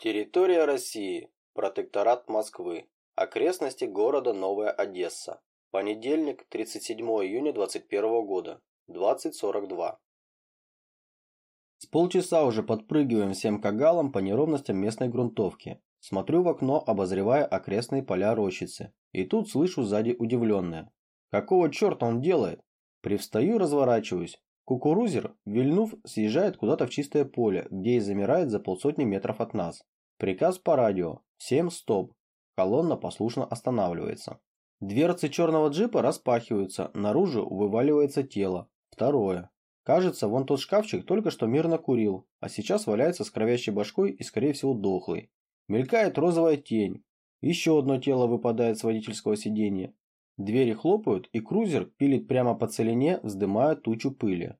Территория России. Протекторат Москвы. Окрестности города Новая Одесса. Понедельник, 37 июня 21 года. 20.42. С полчаса уже подпрыгиваем всем кагалам по неровностям местной грунтовки. Смотрю в окно, обозревая окрестные поля рощицы. И тут слышу сзади удивленное. Какого черта он делает? Привстаю, разворачиваюсь. Кукурузер, вильнув, съезжает куда-то в чистое поле, где и замирает за полсотни метров от нас. Приказ по радио. Всем стоп. Колонна послушно останавливается. Дверцы черного джипа распахиваются, наружу вываливается тело. Второе. Кажется, вон тот шкафчик только что мирно курил, а сейчас валяется с кровящей башкой и, скорее всего, дохлый. Мелькает розовая тень. Еще одно тело выпадает с водительского сиденья. Двери хлопают, и крузер пилит прямо по целине, вздымая тучу пыли.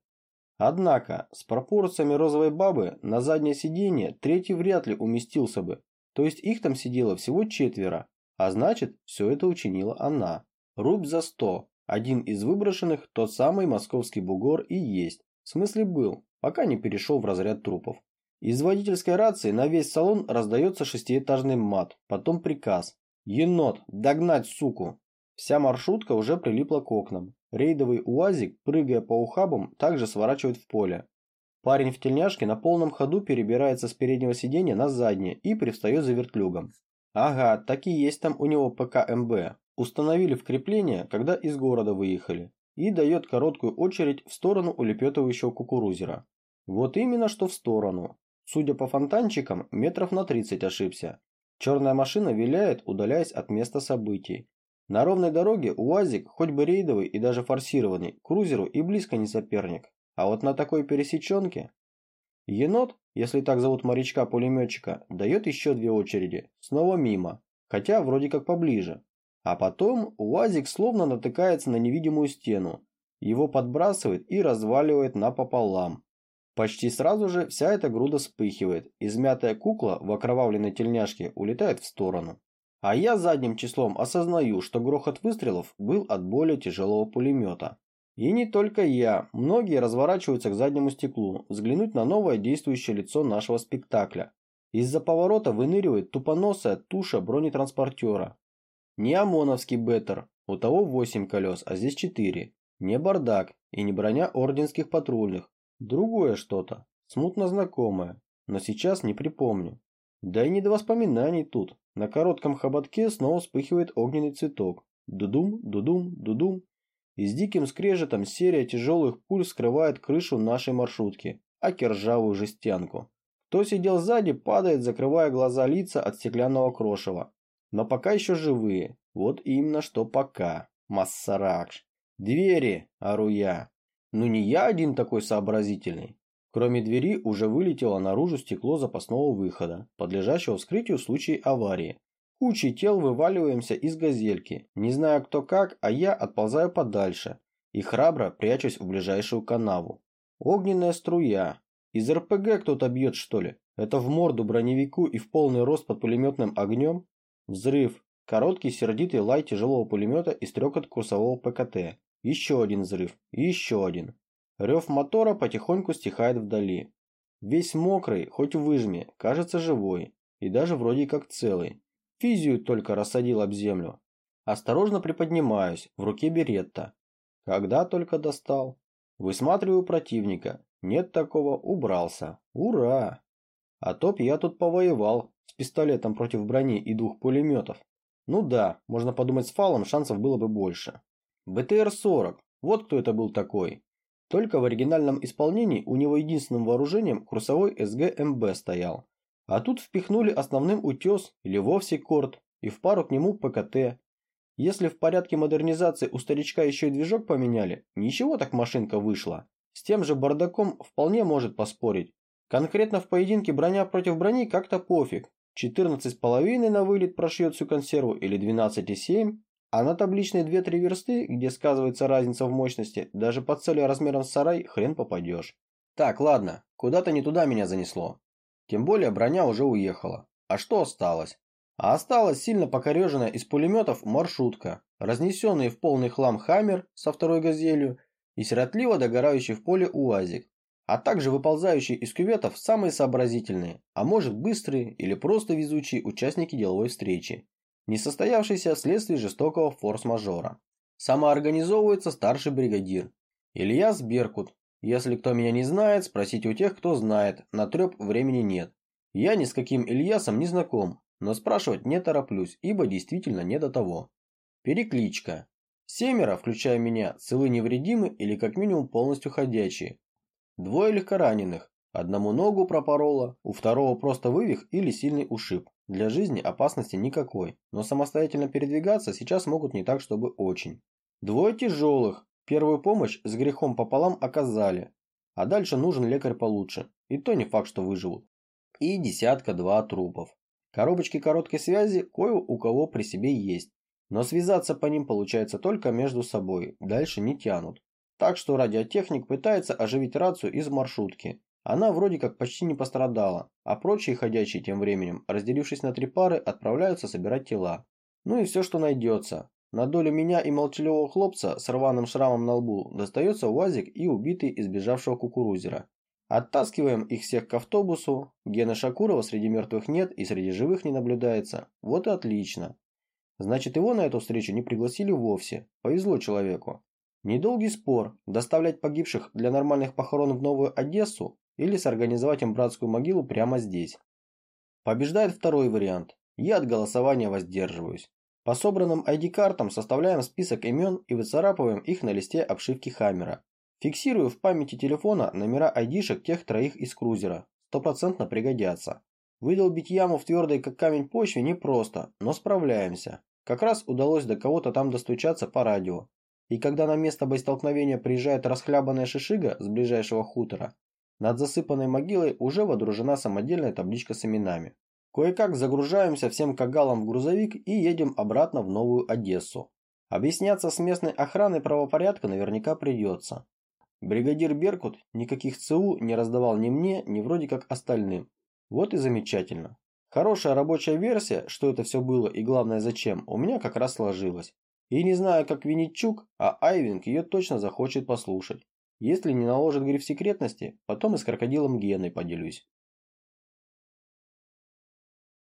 Однако, с пропорциями розовой бабы на заднее сиденье третий вряд ли уместился бы, то есть их там сидело всего четверо, а значит, все это учинила она. Рубь за сто, один из выброшенных, тот самый московский бугор и есть, в смысле был, пока не перешел в разряд трупов. Из водительской рации на весь салон раздается шестиэтажный мат, потом приказ. «Енот, догнать суку!» Вся маршрутка уже прилипла к окнам. Рейдовый УАЗик, прыгая по ухабам, также сворачивает в поле. Парень в тельняшке на полном ходу перебирается с переднего сиденья на заднее и привстает за вертлюгом. Ага, такие есть там у него ПКМБ. Установили в крепление, когда из города выехали. И дает короткую очередь в сторону улепетывающего кукурузера. Вот именно что в сторону. Судя по фонтанчикам, метров на 30 ошибся. Черная машина виляет, удаляясь от места событий. На ровной дороге УАЗик, хоть бы рейдовый и даже форсированный, крузеру и близко не соперник. А вот на такой пересеченке... Енот, если так зовут морячка-пулеметчика, дает еще две очереди, снова мимо, хотя вроде как поближе. А потом УАЗик словно натыкается на невидимую стену, его подбрасывает и разваливает напополам. Почти сразу же вся эта груда вспыхивает, измятая кукла в окровавленной тельняшке улетает в сторону. А я задним числом осознаю, что грохот выстрелов был от более тяжелого пулемета. И не только я, многие разворачиваются к заднему стеклу, взглянуть на новое действующее лицо нашего спектакля. Из-за поворота выныривает тупоносая туша бронетранспортера. Не ОМОНовский беттер, у того 8 колес, а здесь 4. Не бардак и не броня орденских патрульных. Другое что-то, смутно знакомое, но сейчас не припомню. Да и не до воспоминаний тут. На коротком хоботке снова вспыхивает огненный цветок. Дудум, дудум, дудум. И с диким скрежетом серия тяжелых пуль скрывает крышу нашей маршрутки, аки ржавую жестянку. Кто сидел сзади, падает, закрывая глаза лица от стеклянного крошева. Но пока еще живые. Вот именно что пока. Массаракш. Двери, ору я. Ну не я один такой сообразительный. Кроме двери уже вылетело наружу стекло запасного выхода, подлежащего вскрытию в случае аварии. Кучей тел вываливаемся из газельки, не знаю кто как, а я отползаю подальше и храбро прячусь в ближайшую канаву. Огненная струя. Из РПГ кто-то бьет что ли? Это в морду броневику и в полный рост под пулеметным огнем? Взрыв. Короткий сердитый лай тяжелого пулемета и стрекот курсового ПКТ. Еще один взрыв. И еще один. Рев мотора потихоньку стихает вдали. Весь мокрый, хоть выжми, кажется живой. И даже вроде как целый. Физию только рассадил об землю. Осторожно приподнимаюсь, в руке беретта. Когда только достал. Высматриваю противника. Нет такого, убрался. Ура! А топ я тут повоевал, с пистолетом против брони и двух пулеметов. Ну да, можно подумать с фалом шансов было бы больше. БТР-40, вот кто это был такой. Только в оригинальном исполнении у него единственным вооружением курсовой СГ-МБ стоял. А тут впихнули основным утес или вовсе корт и в пару к нему ПКТ. Если в порядке модернизации у старичка еще и движок поменяли, ничего так машинка вышла. С тем же бардаком вполне может поспорить. Конкретно в поединке броня против брони как-то пофиг. 14,5 на вылет прошьет всю консерву или 12,7, а на табличные 2-3 версты, где сказывается разница в мощности, даже по цели размером с сарай хрен попадешь. Так, ладно, куда-то не туда меня занесло. Тем более броня уже уехала. А что осталось? А осталась сильно покореженная из пулеметов маршрутка, разнесенный в полный хлам хаммер со второй газелью и сиротливо догорающий в поле уазик. а также выползающие из кюветов самые сообразительные, а может быстрые или просто везучие участники деловой встречи, не состоявшейся вследствие жестокого форс-мажора. Самоорганизовывается старший бригадир. Ильяс Беркут. Если кто меня не знает, спросите у тех, кто знает, на треп времени нет. Я ни с каким Ильясом не знаком, но спрашивать не тороплюсь, ибо действительно не до того. Перекличка. Семеро, включая меня, целы невредимы или как минимум полностью ходячие. Двое легкораненых. Одному ногу пропороло, у второго просто вывих или сильный ушиб. Для жизни опасности никакой, но самостоятельно передвигаться сейчас могут не так, чтобы очень. Двое тяжелых. Первую помощь с грехом пополам оказали, а дальше нужен лекарь получше, и то не факт, что выживут. И десятка-два трупов. Коробочки короткой связи кое у кого при себе есть, но связаться по ним получается только между собой, дальше не тянут. Так что радиотехник пытается оживить рацию из маршрутки. Она вроде как почти не пострадала, а прочие ходячие тем временем, разделившись на три пары, отправляются собирать тела. Ну и все, что найдется. На долю меня и молчаливого хлопца с рваным шрамом на лбу достается УАЗик и убитый избежавшего кукурузера. Оттаскиваем их всех к автобусу. Гена Шакурова среди мертвых нет и среди живых не наблюдается. Вот и отлично. Значит, его на эту встречу не пригласили вовсе. Повезло человеку. Недолгий спор, доставлять погибших для нормальных похорон в Новую Одессу или сорганизовать им братскую могилу прямо здесь. Побеждает второй вариант. Я от голосования воздерживаюсь. По собранным ID-картам составляем список имен и выцарапываем их на листе обшивки Хаммера. Фиксирую в памяти телефона номера ID-шек тех троих из крузера. Стопроцентно пригодятся. Выдолбить яму в твердой как камень почве непросто, но справляемся. Как раз удалось до кого-то там достучаться по радио. И когда на место боестолкновения приезжает расхлябанная шишига с ближайшего хутора, над засыпанной могилой уже водружена самодельная табличка с именами. Кое-как загружаемся всем кагалом в грузовик и едем обратно в Новую Одессу. Объясняться с местной охраной правопорядка наверняка придется. Бригадир Беркут никаких ЦУ не раздавал ни мне, ни вроде как остальным. Вот и замечательно. Хорошая рабочая версия, что это все было и главное зачем, у меня как раз сложилась. И не знаю, как Винничук, а Айвинг ее точно захочет послушать. Если не наложит гриф секретности, потом и с крокодилом Геной поделюсь.